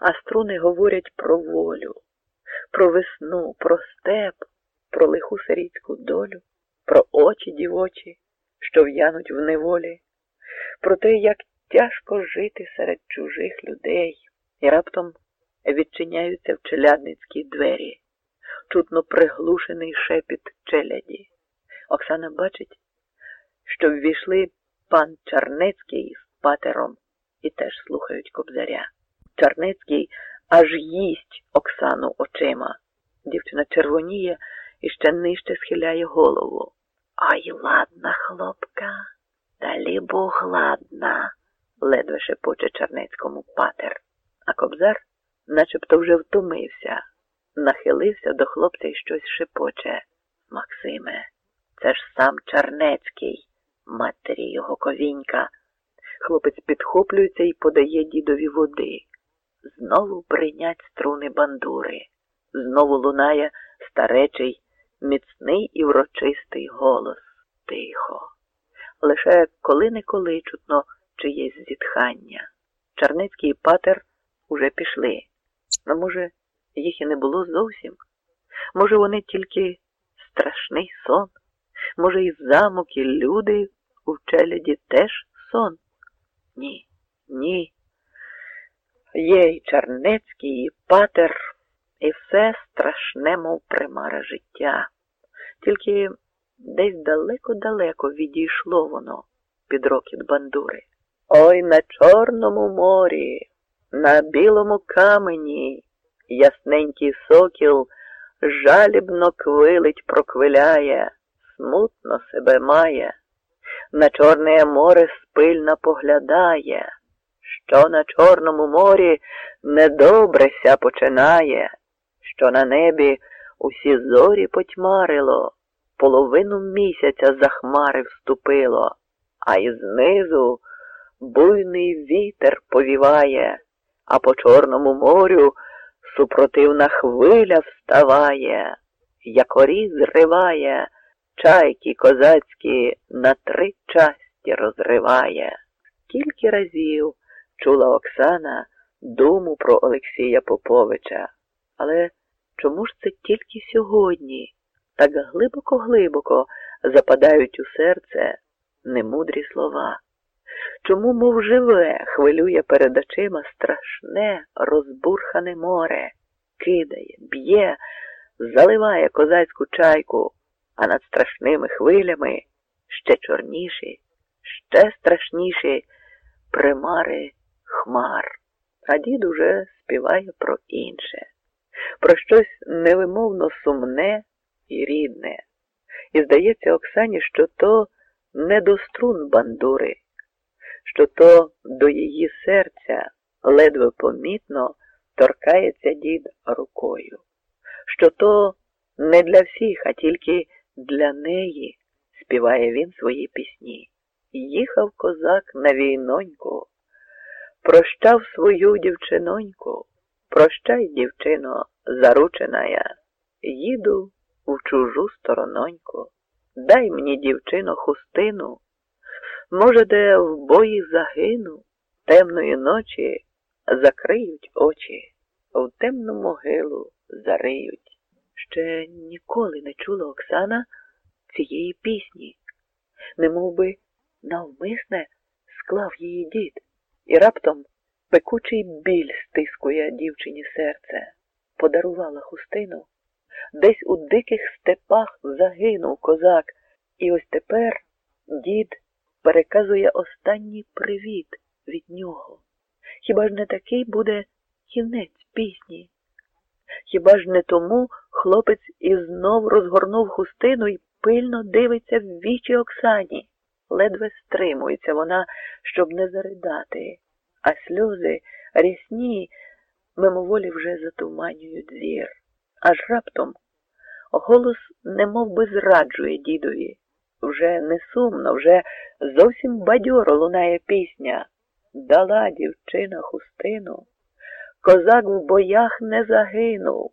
а струни говорять про волю, про весну, про степ, про лиху сирітську долю, про очі дівочі, що в'януть в неволі, про те, як тяжко жити серед чужих людей, і раптом відчиняються в челядницькі двері, чутно приглушений шепіт челяді. Оксана бачить, що ввійшли пан Чарнецький з патером і теж слухають кобзаря. Чарнецький аж їсть Оксану очима. Дівчина червоніє і ще нижче схиляє голову. Ой, ладна, хлопка, далі Бог ладна, ледве шепоче Чернецькому патер. А кобзар начебто вже втомився, нахилився до хлопця і щось шепоче. Максиме, це ж сам Чернецький, матері його ковінька. Хлопець підхоплюється і подає дідові води. Знову бринять струни бандури, знову лунає старечий, міцний і врочистий голос. Тихо. Лише коли-неколи чутно чиєсь зітхання. Чарницький і патер уже пішли. Ну, може, їх і не було зовсім? Може, вони тільки страшний сон? Може, і замок, і люди у челяді теж сон? Ні, ні. Є і Чарнецький, і патер, і все страшне, мов примара життя. Тільки десь далеко-далеко відійшло воно під рокіт бандури. Ой на Чорному морі, на білому камені, ясненький сокіл жалібно квилить, проквиляє, смутно себе має, на Чорне море спильно поглядає, що на Чорному морі недобреся починає, що на небі усі зорі потьмарило, половину місяця за хмари вступило, а й знизу буйний вітер повіває, а по Чорному морю супротивна хвиля вставає, якорі зриває, чайки козацькі на три часті розриває. Кілька разів чула Оксана думу про Олексія Поповича, але чому ж це тільки сьогодні? Так глибоко-глибоко западають у серце немудрі слова. Чому, мов живе, хвилює перед очима страшне, розбурхане море, кидає, б'є, заливає козацьку чайку, а над страшними хвилями ще чорніші, ще страшніші примари хмар. А дід уже співає про інше, про щось невимовно сумне і рідне. І здається Оксані, що то не до струн бандури, що то до її серця ледве помітно торкається дід рукою, що то не для всіх, а тільки для неї співає він свої пісні. Їхав козак на війноньку, прощав свою дівчиноньку, прощай, дівчино, заручена я, їду в чужу сторононьку. Дай мені, дівчино, хустину. Може, де в бої загину, темної ночі закриють очі, в темну могилу зариють. Ще ніколи не чула Оксана цієї пісні, не би навмисне склав її дід, і раптом пекучий біль стискує дівчині серце, подарувала хустину. Десь у диких степах загинув козак, і ось тепер дід переказує останній привіт від нього. Хіба ж не такий буде кінець пісні? Хіба ж не тому хлопець і знов розгорнув хустину і пильно дивиться в вічі Оксані? Ледве стримується вона, щоб не заридати, а сльози рясні мимоволі вже затуманюють зір. Аж раптом голос немов би зраджує дідові. Вже не сумно, вже зовсім бадьоро лунає пісня. Дала дівчина хустину, козак в боях не загинув,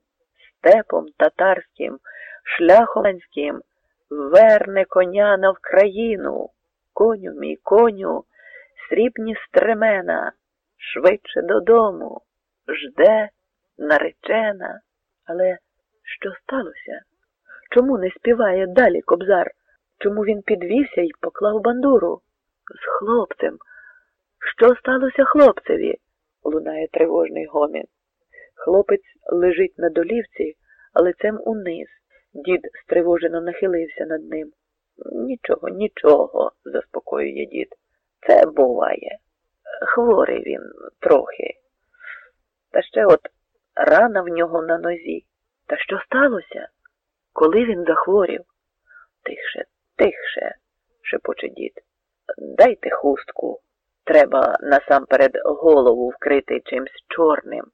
степом татарським, шляхоманським верне коня на Вкраїну, коню мій коню, срібні стремена, швидше додому, жде, наречена. Але що сталося? Чому не співає далі кобзар? Чому він підвівся і поклав бандуру? З хлопцем. Що сталося хлопцеві? лунає тривожний гомін. Хлопець лежить на долівці, лицем униз. Дід стривожено нахилився над ним. Нічого, нічого, заспокоює дід. Це буває. Хворий він трохи. Та ще от рана в нього на нозі. Та що сталося? Коли він захворів? Тихше, тихше, шепоче дід. Дайте хустку. Треба насамперед голову вкрити чимсь чорним.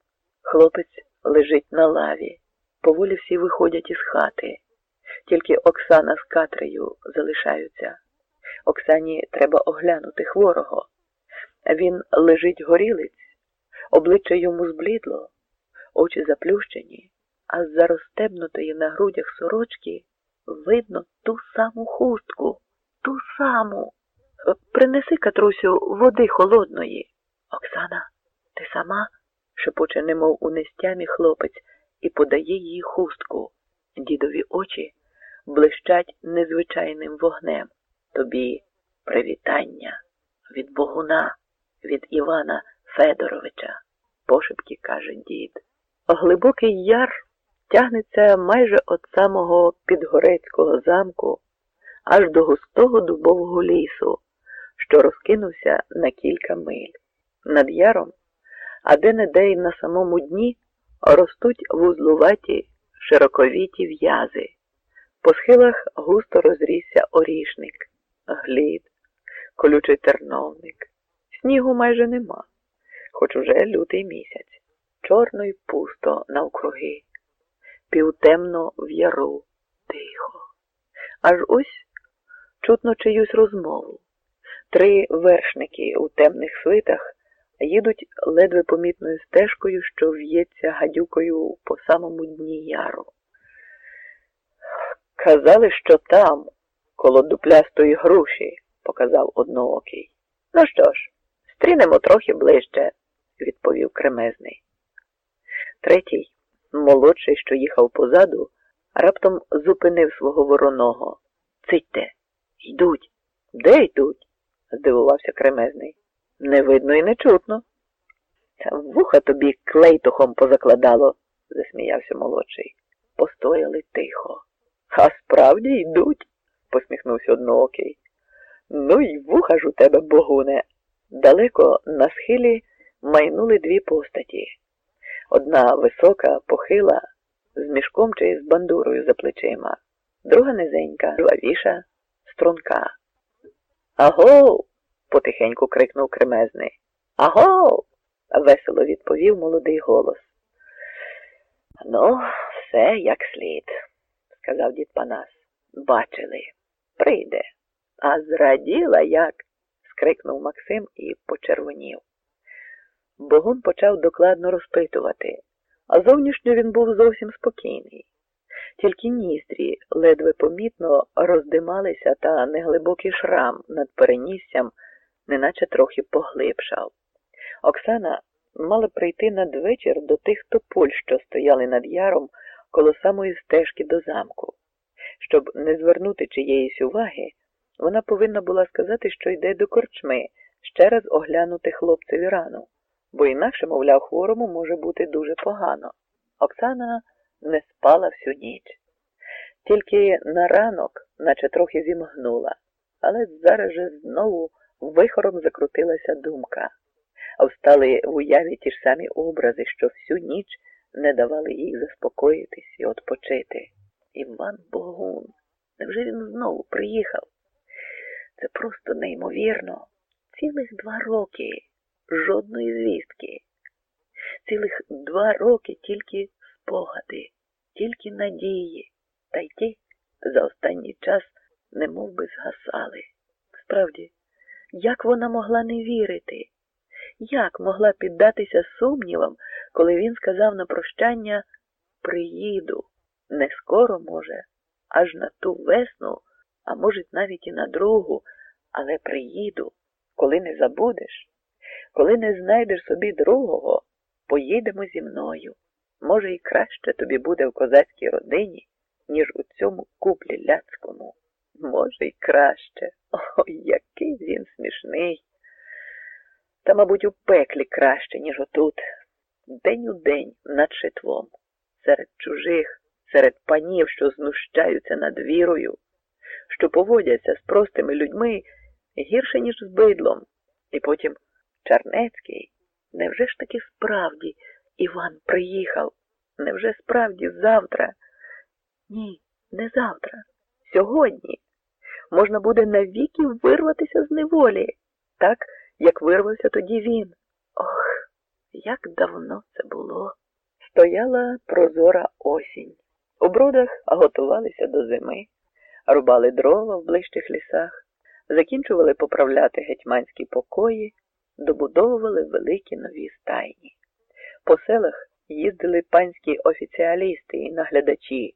Хлопець лежить на лаві. Поволі всі виходять із хати. Тільки Оксана з Катрею залишаються. Оксані треба оглянути хворого. Він лежить горілиць, обличчя йому зблідло, очі заплющені, а з-за розстебнутої на грудях сорочки видно ту саму хустку, ту саму. Принеси, Катрусю, води холодної. Оксана, ти сама? шепоче, немов у нестямі хлопець, і подає їй хустку. Дідові очі блищать незвичайним вогнем. Тобі привітання від Богуна, від Івана Федоровича, пошепки каже дід. Глибокий яр тягнеться майже від самого Підгорецького замку аж до густого дубового лісу, що розкинувся на кілька миль. Над яром, а де не де й на самому дні ростуть вузлуваті широковіті в'язи. По схилах густо розрісся орішник, глід, колючий терновник. Снігу майже нема, хоч уже лютий місяць. Чорно й пусто навкруги, півтемно в яру, тихо. Аж ось чутно чиюсь розмову. Три вершники у темних свитах їдуть ледве помітною стежкою, що в'ється гадюкою по самому дні яру. Казали, що там, коло дуплястої груші, показав одноокий. Ну що ж, стрінемо трохи ближче, відповів кремезний. Третій, молодший, що їхав позаду, раптом зупинив свого вороного. Цитьте, йдуть. Де йдуть? здивувався кремезний. Не видно і не чутно. Та вуха тобі клейтухом позакладало, засміявся молодший. Постояли тихо. А справді йдуть, посміхнувся одноокий. Ну й вуха ж у тебе, богуне. Далеко на схилі майнули дві постаті. Одна висока, похила, з мішком чи з бандурою за плечима, друга низенька, жвавіша, струнка. Аго. потихеньку крикнув кремезний. Аго. весело відповів молодий голос. Ну, все як слід сказав дід Панас. Бачили, прийде. А зраділа як? скрикнув Максим і почервонів. Богун почав докладно розпитувати, а зовнішньо він був зовсім спокійний. Тільки ніздрі ледве помітно роздималися та неглибокий шрам над переніссям, неначе трохи поглибшав. Оксана мала прийти надвечір до тих тополь, що стояли над яром коло самої стежки до замку. Щоб не звернути чиєїсь уваги, вона повинна була сказати, що йде до корчми, ще раз оглянути хлопцеві рану, бо інакше, мовляв, хворому може бути дуже погано. Оксана не спала всю ніч. Тільки на ранок, наче трохи зімгнула, але зараз же знову вихором закрутилася думка, а встали в уяві ті ж самі образи, що всю ніч не давали їй заспокоїтись і відпочити. Іван Богун. Невже він знову приїхав? Це просто неймовірно. Цілих два роки, жодної звістки. Цілих два роки тільки спогади, тільки надії, та й ті за останній час не мов би згасали. Справді, як вона могла не вірити? Як могла піддатися сумнівам, коли він сказав на прощання приїду, не скоро, може, аж на ту весну, а може, навіть і на другу, але приїду, коли не забудеш, коли не знайдеш собі другого, поїдемо зі мною. Може, і краще тобі буде в козацькій родині, ніж у цьому куплі ляцькому. Може, й краще. Ой, який він смішний. Та, мабуть, у пеклі краще, ніж отут. День у день над шитвом, серед чужих, серед панів, що знущаються над вірою, що поводяться з простими людьми гірше, ніж з бидлом. І потім Чарнецький. Невже ж таки справді Іван приїхав? Невже справді завтра? Ні, не завтра. Сьогодні можна буде навіки вирватися з неволі, так, як вирвався тоді він. Ох, як давно це було. Стояла прозора осінь. У бродах готувалися до зими, рубали дрова в ближчих лісах, закінчували поправляти гетьманські покої, добудовували великі нові стайні. По селах їздили панські офіціалісти і наглядачі,